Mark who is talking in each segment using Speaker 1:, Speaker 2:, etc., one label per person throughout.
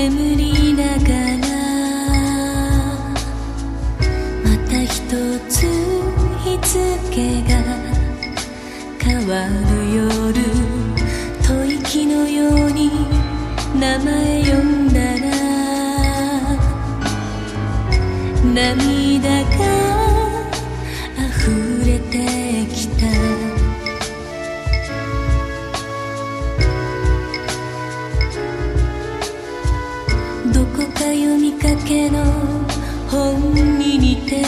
Speaker 1: 眠りながらまた一つ日付が変わる夜吐息のように名前呼んだら涙が溢れてどこか読みかけの本に似て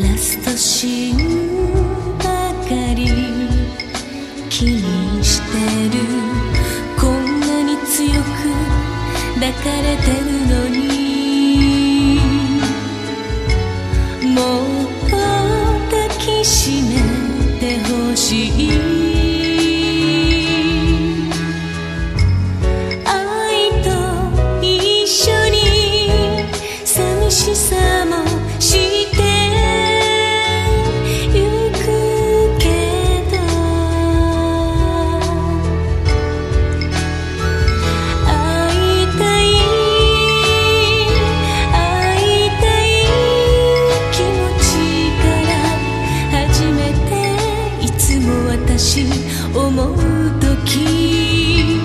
Speaker 1: ラストシーンばかり気にしてるこんなに強く抱かれてるのにし思う時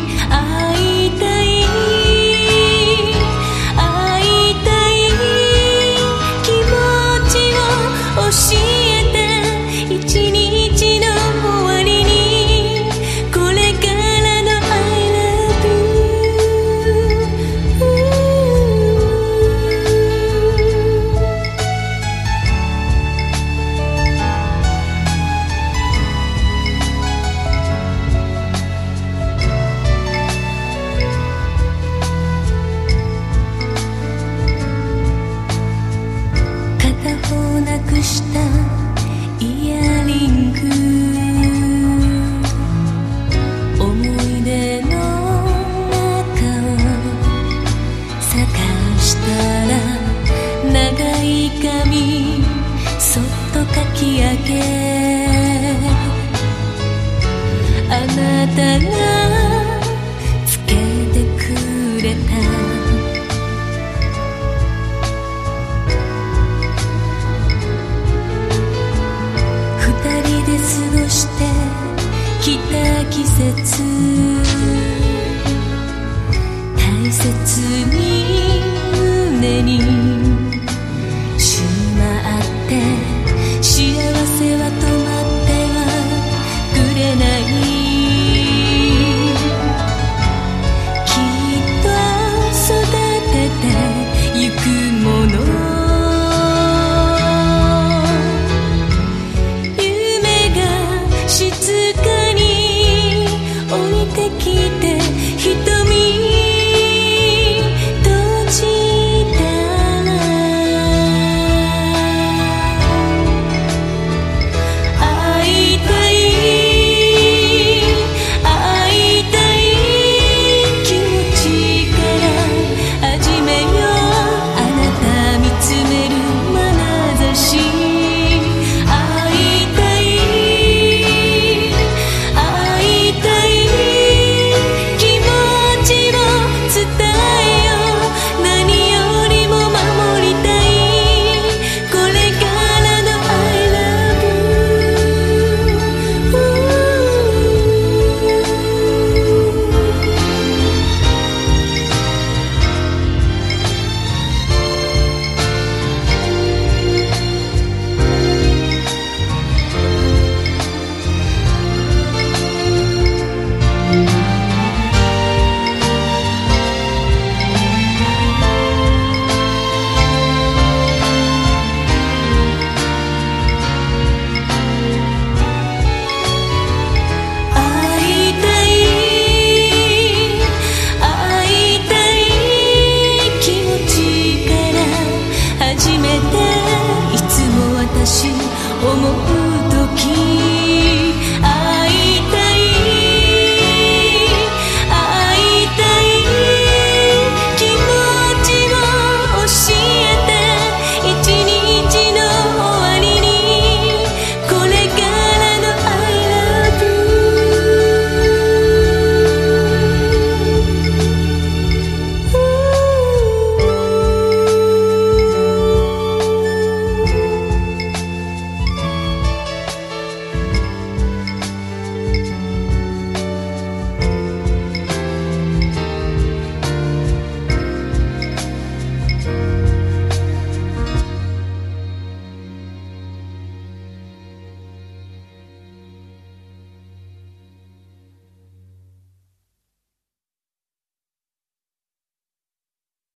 Speaker 1: 我们。